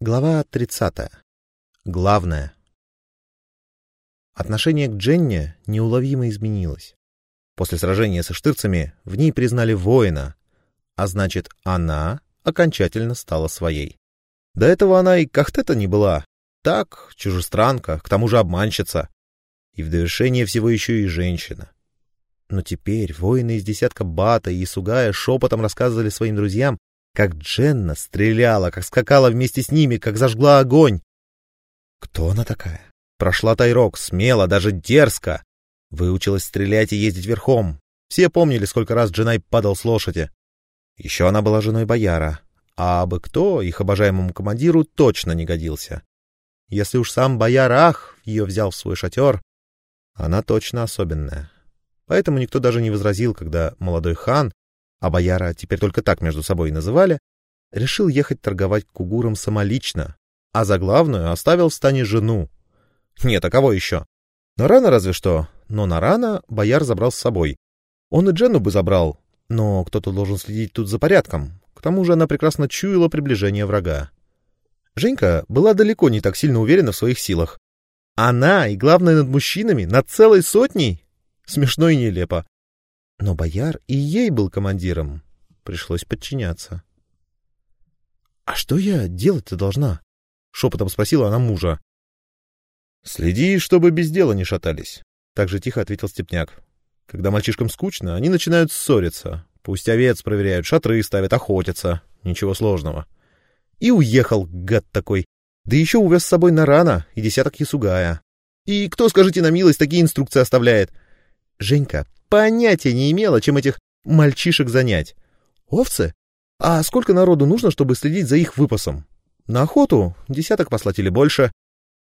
Глава 30. Главное. Отношение к Дженне неуловимо изменилось. После сражения со штырцами в ней признали воина, а значит, она окончательно стала своей. До этого она и кахтета не была. Так, чужестранка, к тому же обманщица. И в довершение всего еще и женщина. Но теперь воины из десятка Бата и Сугая шепотом рассказывали своим друзьям, как Дженна стреляла, как скакала вместе с ними, как зажгла огонь. Кто она такая? Прошла Тайрок, смело, даже дерзко. Выучилась стрелять и ездить верхом. Все помнили, сколько раз Дженай падал с лошади. Еще она была женой бояра, а абы кто их обожаемому командиру точно не годился. Если уж сам бояр Ах ее взял в свой шатер, она точно особенная. Поэтому никто даже не возразил, когда молодой хан а бояра теперь только так между собой называли, решил ехать торговать кугуром самолично, а за главную оставил в стане жену. Нет, а кого еще? Нарана разве что, но Нарана бояр забрал с собой. Он и Дженну бы забрал, но кто-то должен следить тут за порядком. К тому же она прекрасно чуяла приближение врага. Женька была далеко не так сильно уверена в своих силах. Она, и главное, над мужчинами, над целой сотней? Смешно и нелепо. Но бояр и ей был командиром. Пришлось подчиняться. — А что я делать-то должна? — шепотом спросила она мужа. — Следи, чтобы без дела не шатались, — так же тихо ответил Степняк. Когда мальчишкам скучно, они начинают ссориться. Пусть овец проверяют, шатры ставят, охотятся. Ничего сложного. И уехал, гад такой. Да еще увез с собой Нарана и десяток ясугая. И кто, скажите на милость, такие инструкции оставляет? Женька, понятия не имела, чем этих мальчишек занять. Овцы? А сколько народу нужно, чтобы следить за их выпасом? На охоту десяток послать или больше.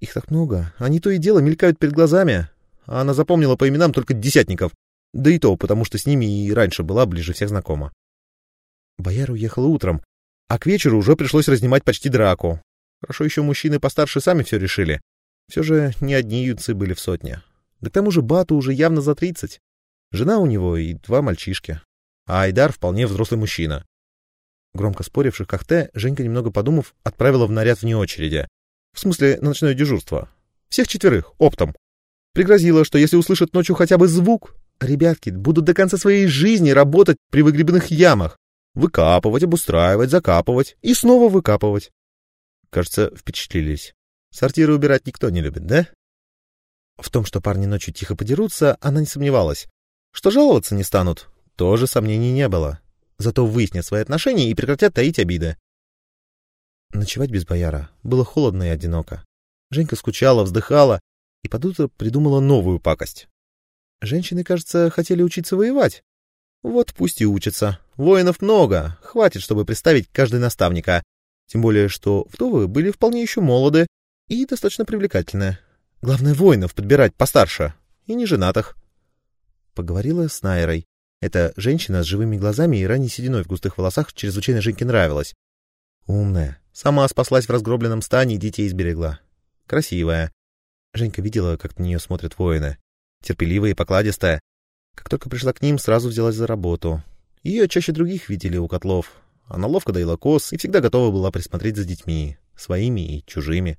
Их так много, они то и дело мелькают перед глазами. Она запомнила по именам только десятников. Да и то, потому что с ними и раньше была ближе всех знакома. Бояр уехал утром, а к вечеру уже пришлось разнимать почти драку. Хорошо еще мужчины постарше сами все решили. Все же не одни юнцы были в сотне. Да к тому же Бату уже явно за тридцать. Жена у него и два мальчишки. А Айдар вполне взрослый мужчина. Громко споривших Кахте, Женька, немного подумав, отправила в наряд вне очереди. В смысле, на ночное дежурство. Всех четверых, оптом. Пригрозила, что если услышат ночью хотя бы звук, ребятки будут до конца своей жизни работать при выгребных ямах. Выкапывать, обустраивать, закапывать и снова выкапывать. Кажется, впечатлились. Сортиры убирать никто не любит, да? В том, что парни ночью тихо подерутся, она не сомневалась. Что жаловаться не станут, тоже сомнений не было. Зато выяснят свои отношения и прекратят таить обиды. Ночевать без бояра было холодно и одиноко. Женька скучала, вздыхала и под утро придумала новую пакость. Женщины, кажется, хотели учиться воевать. Вот пусть и учатся. Воинов много, хватит, чтобы представить каждый наставника. Тем более, что вдовы были вполне еще молоды и достаточно привлекательны. Главное, воинов подбирать постарше и не женатых. Поговорила с Найрой. Эта женщина с живыми глазами и ранней сединой в густых волосах чрезвычайно Женьке нравилась. Умная. Сама спаслась в разгробленном стане и детей сберегла. Красивая. Женька видела, как на нее смотрят воины. Терпеливая и покладистая. Как только пришла к ним, сразу взялась за работу. Ее чаще других видели у котлов. Она ловко доила коз и всегда готова была присмотреть за детьми, своими и чужими.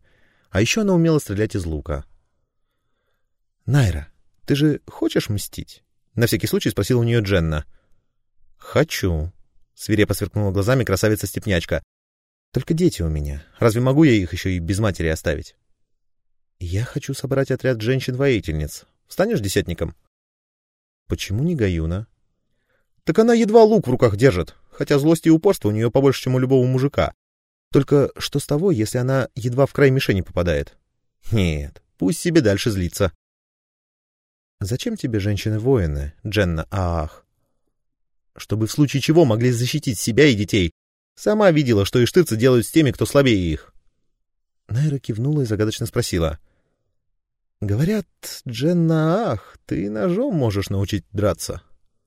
А еще она умела стрелять из лука. «Найра, ты же хочешь мстить?» На всякий случай спросил у нее Дженна. «Хочу», — свирепо сверкнула глазами красавица-степнячка. «Только дети у меня. Разве могу я их еще и без матери оставить?» «Я хочу собрать отряд женщин-воительниц. Станешь десятником?» «Почему не Гаюна?» «Так она едва лук в руках держит, хотя злость и упорство у нее побольше, чем у любого мужика. Только что с того, если она едва в край мишени попадает?» «Нет, пусть себе дальше злится». Зачем тебе женщины-воины, Дженна Аах? Чтобы в случае чего могли защитить себя и детей. Сама видела, что иштырцы делают с теми, кто слабее их. Найра кивнула и загадочно спросила. — Говорят, Дженна Аах, ты ножом можешь научить драться.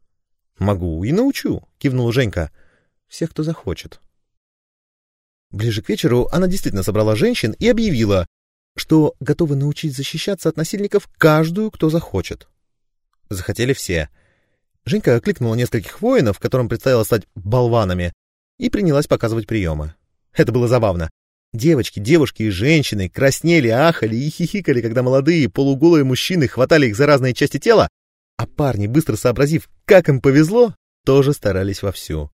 — Могу и научу, — кивнула Женька. — Всех, кто захочет. Ближе к вечеру она действительно собрала женщин и объявила, что готовы научить защищаться от насильников каждую, кто захочет. Захотели все. Женька окликнула нескольких воинов, которым предстояло стать болванами, и принялась показывать приемы. Это было забавно. Девочки, девушки и женщины краснели, ахали и хихикали, когда молодые полуголые мужчины хватали их за разные части тела, а парни, быстро сообразив, как им повезло, тоже старались вовсю.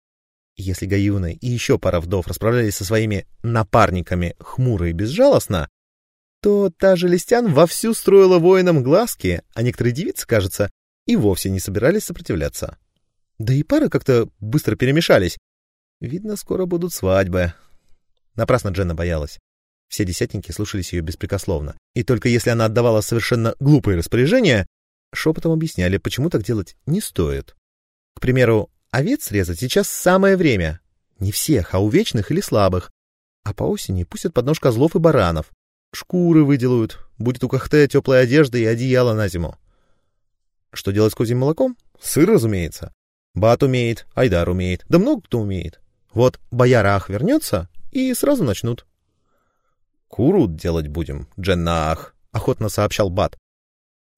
Если Гаюна и еще пара вдов расправлялись со своими напарниками хмуро и безжалостно, то та же Листян вовсю строила воинам глазки, а некоторые девицы, кажется, и вовсе не собирались сопротивляться. Да и пары как-то быстро перемешались. Видно, скоро будут свадьбы. Напрасно Дженна боялась. Все десятники слушались ее беспрекословно. И только если она отдавала совершенно глупые распоряжения, шепотом объясняли, почему так делать не стоит. К примеру, овец срезать сейчас самое время. Не всех, а у вечных или слабых. А по осени пустят под нож козлов и баранов. Шкуры выделают, будет у Кахте теплая одежда и одеяло на зиму. Что делать с козьим молоком? Сыр, разумеется. Бат умеет, Айдар умеет, да много кто умеет. Вот боярах вернется, и сразу начнут. «Курут делать будем, Дженнаах», — охотно сообщал Бат.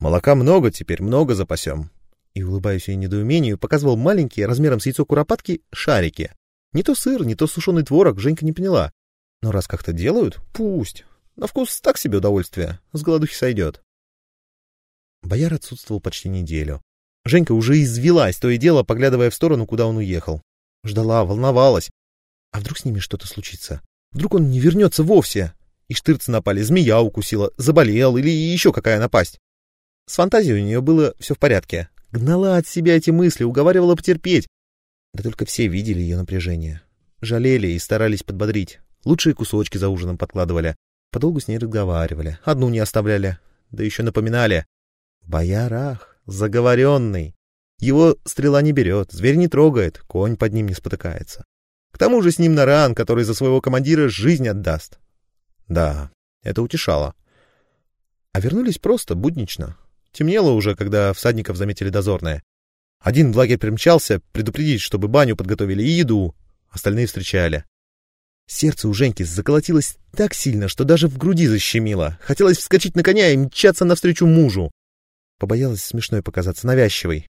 «Молока много теперь, много запасем». И, улыбаясь ей недоумению, показывал маленькие, размером с яйцо куропатки, шарики. Не то сыр, не то сушеный творог, Женька не поняла. Но раз как-то делают, пусть. На вкус так себе удовольствие, с голодухи сойдет. Бояр отсутствовал почти неделю. Женька уже извелась, то и дело, поглядывая в сторону, куда он уехал. Ждала, волновалась. А вдруг с ними что-то случится? Вдруг он не вернется вовсе? И штырцы напали, змея укусила, заболел или еще какая напасть. С фантазией у нее было все в порядке. Гнала от себя эти мысли, уговаривала потерпеть. Да только все видели ее напряжение. Жалели и старались подбодрить. Лучшие кусочки за ужином подкладывали. Подолгу с ней разговаривали. Одну не оставляли. Да еще напоминали. Боярах, заговоренный. Его стрела не берет, зверь не трогает, конь под ним не спотыкается. К тому же с ним Наран, который за своего командира жизнь отдаст. Да, это утешало. А вернулись просто, буднично. Темнело уже, когда всадников заметили дозорные. Один в лагерь примчался предупредить, чтобы баню подготовили и еду. Остальные встречали. Сердце у Женьки заколотилось так сильно, что даже в груди защемило. Хотелось вскочить на коня и мчаться навстречу мужу. Побоялась смешной показаться навязчивой.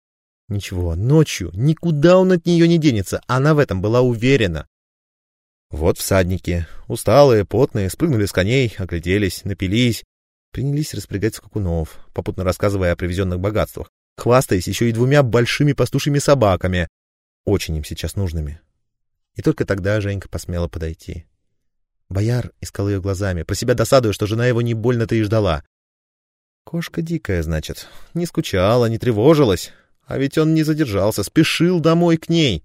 Ничего, ночью никуда он от нее не денется, она в этом была уверена. Вот всадники, усталые, потные, спрыгнули с коней, огляделись, напились, принялись распрягать скакунов, попутно рассказывая о привезенных богатствах, хвастаясь еще и двумя большими пастушьими собаками, очень им сейчас нужными. И только тогда Женька посмела подойти. Бояр искал ее глазами, про себя досадуя, что жена его не больно-то и ждала. Кошка дикая, значит. Не скучала, не тревожилась. А ведь он не задержался, спешил домой к ней.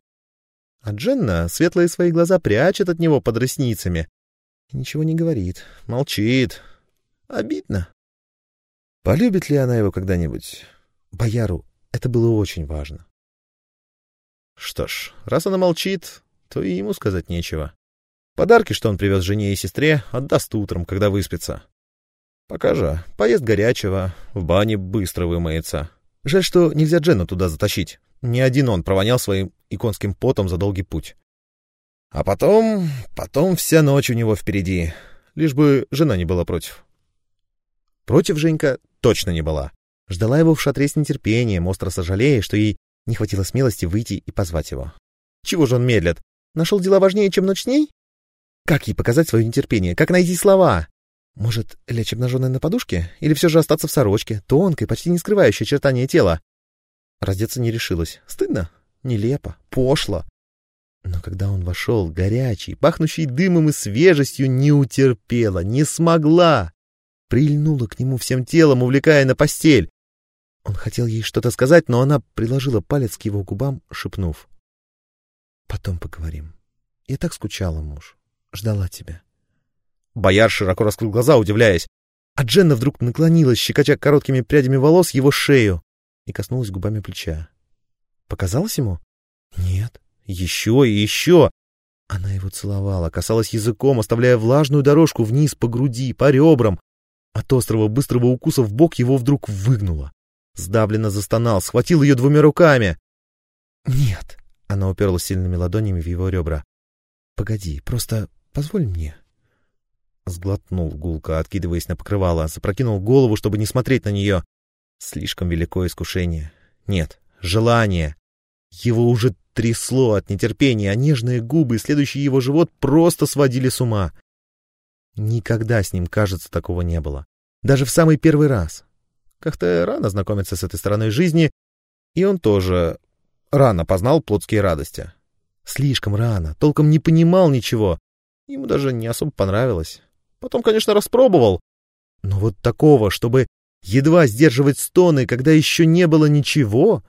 А Дженна светлые свои глаза прячет от него под ресницами. И ничего не говорит, молчит. Обидно. Полюбит ли она его когда-нибудь? Бояру это было очень важно. Что ж, раз она молчит, то и ему сказать нечего. Подарки, что он привез жене и сестре, отдаст утром, когда выспится. Пока же поест горячего, в бане быстро вымоется. Жаль, что нельзя Дженну туда затащить. Ни один он провонял своим иконским потом за долгий путь. А потом... потом вся ночь у него впереди. Лишь бы жена не была против. Против Женька точно не была. Ждала его в шатре с нетерпением, остро сожалея, что ей не хватило смелости выйти и позвать его. Чего же он медлит? Нашел дела важнее, чем ночь с ней? Как ей показать свое нетерпение? Как найти слова? Может, лечь обнаженной на подушке? Или все же остаться в сорочке, тонкой, почти не скрывающей очертания тела? Раздеться не решилась. Стыдно, нелепо, пошло. Но когда он вошел, горячий, пахнущий дымом и свежестью, не утерпела, не смогла. Прильнула к нему всем телом, увлекая на постель. Он хотел ей что-то сказать, но она приложила палец к его губам, шепнув. «Потом поговорим. Я так скучала, муж. Ждала тебя». Бояр широко раскрыл глаза, удивляясь. А Дженна вдруг наклонилась, щекоча короткими прядями волос его шею, и коснулась губами плеча. Показалось ему? Нет. Еще и еще. Она его целовала, касалась языком, оставляя влажную дорожку вниз по груди, по ребрам. От острого быстрого укуса в бок его вдруг выгнуло. Сдавленно застонал, схватил ее двумя руками. «Нет!» — она уперлась сильными ладонями в его ребра. «Погоди, просто позволь мне». Сглотнул гулко, откидываясь на покрывало, запрокинул голову, чтобы не смотреть на нее. Слишком великое искушение. Нет, желание. Его уже трясло от нетерпения, а нежные губы, следующий его живот, просто сводили с ума. Никогда с ним, кажется, такого не было. Даже в самый первый раз. Как-то рано знакомиться с этой стороной жизни, и он тоже рано познал плотские радости. Слишком рано, толком не понимал ничего. Ему даже не особо понравилось. Потом, конечно, распробовал. Но вот такого, чтобы едва сдерживать стоны, когда еще не было ничего,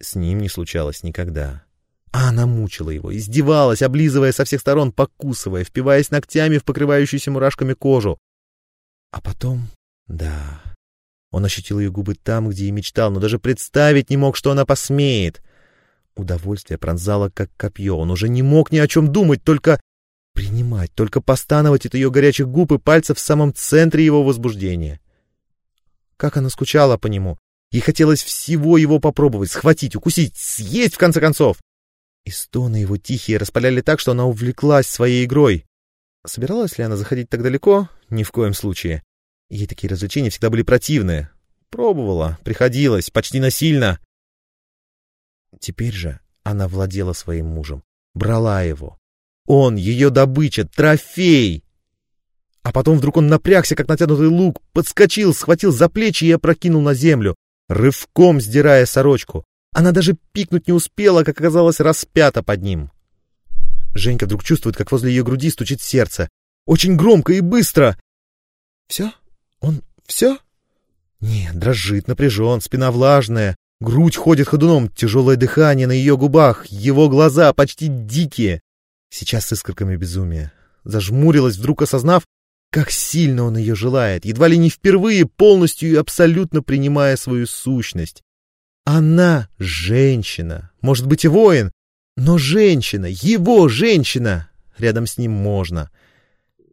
с ним не случалось никогда. А она мучила его, издевалась, облизывая со всех сторон, покусывая, впиваясь ногтями в покрывающуюся мурашками кожу. А потом... Да... Он ощутил ее губы там, где и мечтал, но даже представить не мог, что она посмеет. Удовольствие пронзало, как копье. Он уже не мог ни о чем думать, только принимать, только постановать от ее горячих губ и пальцев в самом центре его возбуждения. Как она скучала по нему. Ей хотелось всего его попробовать, схватить, укусить, съесть, в конце концов. И стоны его тихие распаляли так, что она увлеклась своей игрой. Собиралась ли она заходить так далеко? Ни в коем случае. Ей такие развлечения всегда были противны. Пробовала, приходилось, почти насильно. Теперь же она владела своим мужем, брала его. Он, ее добыча, трофей! А потом вдруг он напрягся, как натянутый лук, подскочил, схватил за плечи и опрокинул на землю, рывком сдирая сорочку. Она даже пикнуть не успела, как оказалось, распята под ним. Женька вдруг чувствует, как возле ее груди стучит сердце. Очень громко и быстро. «Все? Он все?» Нет, дрожит, напряжен, спина влажная, грудь ходит ходуном, тяжелое дыхание на ее губах, его глаза почти дикие. Сейчас с искорками безумия. Зажмурилась, вдруг осознав, как сильно он ее желает, едва ли не впервые полностью и абсолютно принимая свою сущность. Она женщина, может быть и воин, но женщина, его женщина. Рядом с ним можно.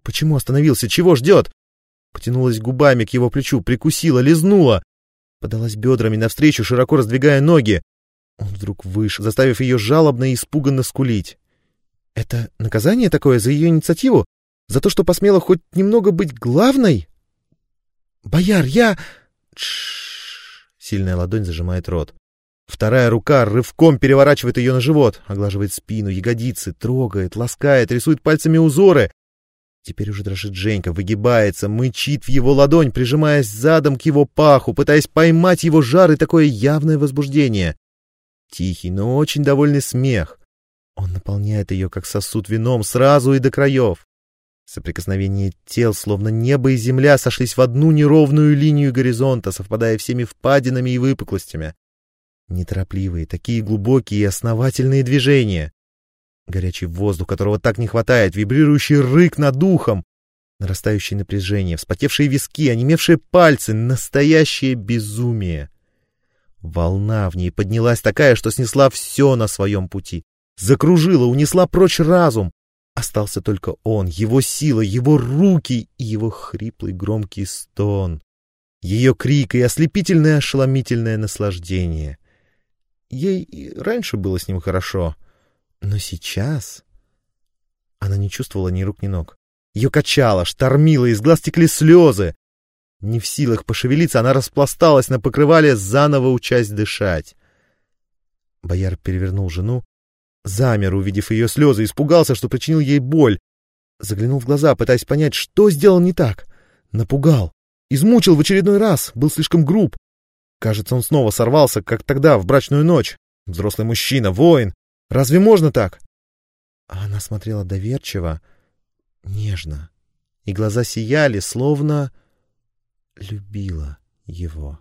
Почему остановился? Чего ждет? Потянулась губами к его плечу, прикусила, лизнула. Подалась бедрами навстречу, широко раздвигая ноги. Он вдруг выше, заставив ее жалобно и испуганно скулить. Это наказание такое за ее инициативу? За то, что посмела хоть немного быть главной? Бояр, я... Тш Сильная ладонь зажимает рот. Вторая рука рывком переворачивает ее на живот, оглаживает спину, ягодицы, трогает, ласкает, рисует пальцами узоры. Теперь уже дрожит Женька, выгибается, мычит в его ладонь, прижимаясь задом к его паху, пытаясь поймать его жар и такое явное возбуждение. Тихий, но очень довольный смех. Он наполняет ее, как сосуд вином, сразу и до краев. Соприкосновение тел, словно небо и земля, сошлись в одну неровную линию горизонта, совпадая всеми впадинами и выпуклостями. Неторопливые, такие глубокие и основательные движения. Горячий воздух, которого так не хватает, вибрирующий рык над духом, нарастающее напряжение, вспотевшие виски, онемевшие пальцы, настоящее безумие. Волна в ней поднялась такая, что снесла все на своем пути. Закружила, унесла прочь разум, Остался только он, его сила, его руки и его хриплый громкий стон. Ее крик и ослепительное ошеломительное наслаждение. Ей и раньше было с ним хорошо, но сейчас... Она не чувствовала ни рук, ни ног. Ее качало, штормило, из глаз текли слезы. Не в силах пошевелиться, она распласталась на покрывале, заново учась дышать. Бояр перевернул жену, Замер, увидев ее слезы, испугался, что причинил ей боль. Заглянул в глаза, пытаясь понять, что сделал не так. Напугал. Измучил в очередной раз, был слишком груб. Кажется, он снова сорвался, как тогда, в брачную ночь. Взрослый мужчина, воин. Разве можно так? Она смотрела доверчиво, нежно, и глаза сияли, словно любила его.